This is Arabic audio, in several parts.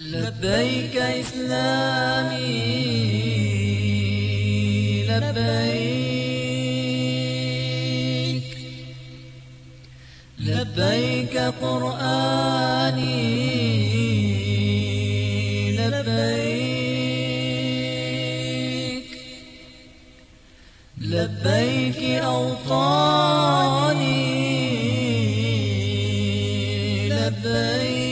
لبيك إسلامي لبيك. لبيك قرآني لبيك. لبيك أوطاني لبيك.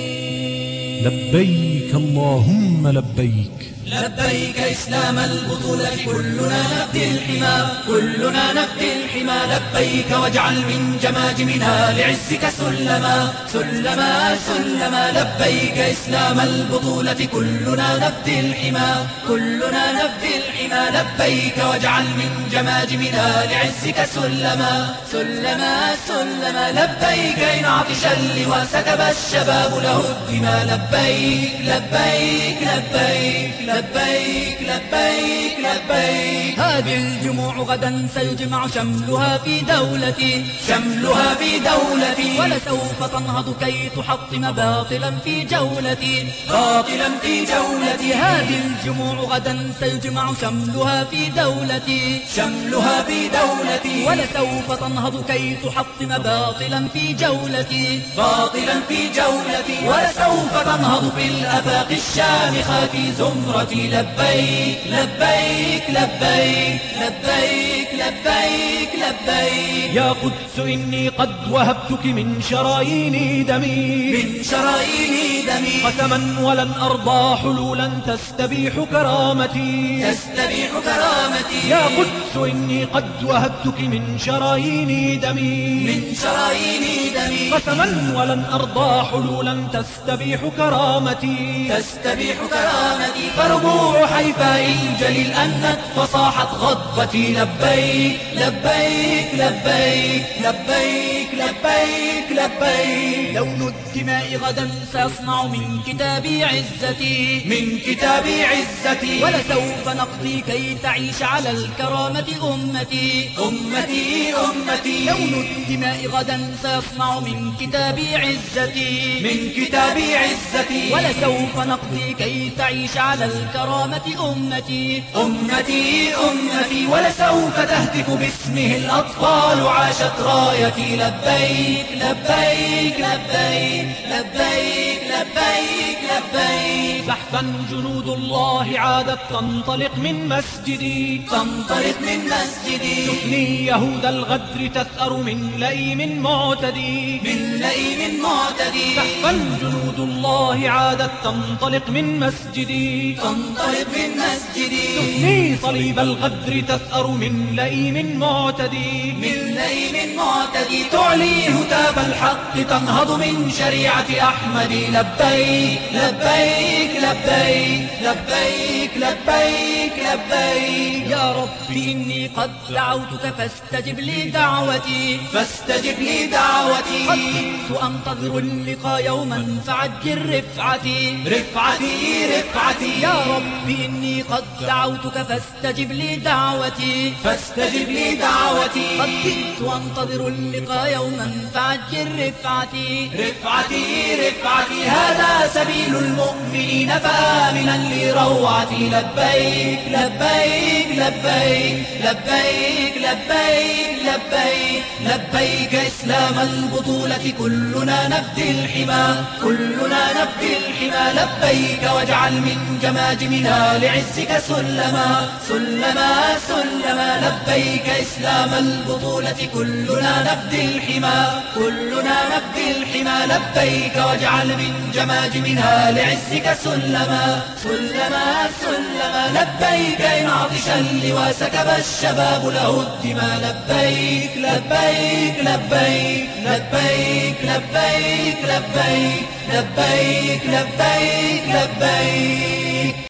لبيك. اللهم لبيك. لبيك إسلام البطولة كلنا نفدي الحمى كلنا نفدي الحمى لبيك واجعل من جماجمنا لعزك سلما سلما سلما. لبيك إسلام البطولة كلنا نفدي الحمى كلنا نفدي الحمى. لبيك واجعل من جماجمنا لعزك سلما سلما سلما. لبيك إن عطش اللواء سكب الشباب له الدماء. لبيك لبيك لبيك لبيك لبيك لبيك. هذه الجموع غدا سيجمع شملها في دولتي شملها في دولتي. ولسوف تنهض كي تحطم باطلا في جولتي. باطلا في جولتي. هذه الجموع غدا سيجمع شملها في دولتي. شملها في دولتي. ولسوف تنهض كي تحطم باطلا في جولتي. باطلا في جولتي. ولسوف تنهض في الآفاق الشامخات زمرتي لبيك لبيك لبيك لبيك لبيك. لبيك يا قدس إني قد وهبتك من شرايين دمي. من شرايين دمي. قسما ولن أرضى حلولا تستبيح كرامتي. تستبيح كرامتي. يا قدس إني قد وهبتك من شرايين دمي. من شرايين دمي. قسما ولن أرضى حلولا تستبيح كرامتي. تستبيح كرامتي. فربوع حيفاء إلجليل أنت فصاحت غضبتي. لبيك لبيك لبيك. لبيك لبيك لبيك لون الدماء غدا سيصنع من كتابي عزتي. من كتابي عزتي. ولسوف نقضي كي تعيش على الكرامة أمتي. أمتي أمتي. لون الدماء غدا سيصنع من كتابي عزتي. من كتابي عزتي. ولسوف نقضي كي تعيش على الكرامة أمتي. أمتي أمتي. ولسوف تهتف باسمه الأطفال عاشت رايتي لبيك لبيك لبيك لبيك لبيك لبيك. زحفا جنود الله عادت تنطلق من مسجدي. تنطلق من مسجدي. تثني يهود الغدر تثأر من لئيم معتدي. من لئيم معتدي. زحفا جنود الله عادت تنطلق من مسجدي. تنطلق من مسجدي. تثني صليب الغدر تثأر من لئيم معتدي. من لئيم معتدي تعلي هتاف الحق تنهض من شريعة أحمد. لبيك لبيك لبيك لبيك لبيك لبيك. يا رب إني قد دعوتك فاستجب لي دعوتي فاستجب لي دعوتي. قد كنت أنتظر اللقاء يوما فعجل رفعتي رفعتي رفعتي. يا رب إني قد دعوتك فاستجب لي دعوتي فاستجب لي دعوتي. قد كنت أنتظر اللقاء يوما فعجل رفعتي رفعتي رفعتي. هذا سبيل المؤمنين فآمنا لروعتي لبيك لبيك لبيك لبيك لبيك لبيك لبيك إسلام البطولة كلنا نفدي الحمى كلنا نفدي الحمى لبيك واجعل من جماجمنا لعزك سلما سلما سلما لبيك إسلام البطولة كلنا نفدي الحمى كلنا نفدي الحمى لبيك واجعل من جماجمنا لعزك سلما. سلما سلما لبيك إن عطش اللواء سكب الشباب له الدماء. لبيك لبيك لبيك لبيك لبيك لبيك لبيك لبيك لبيك.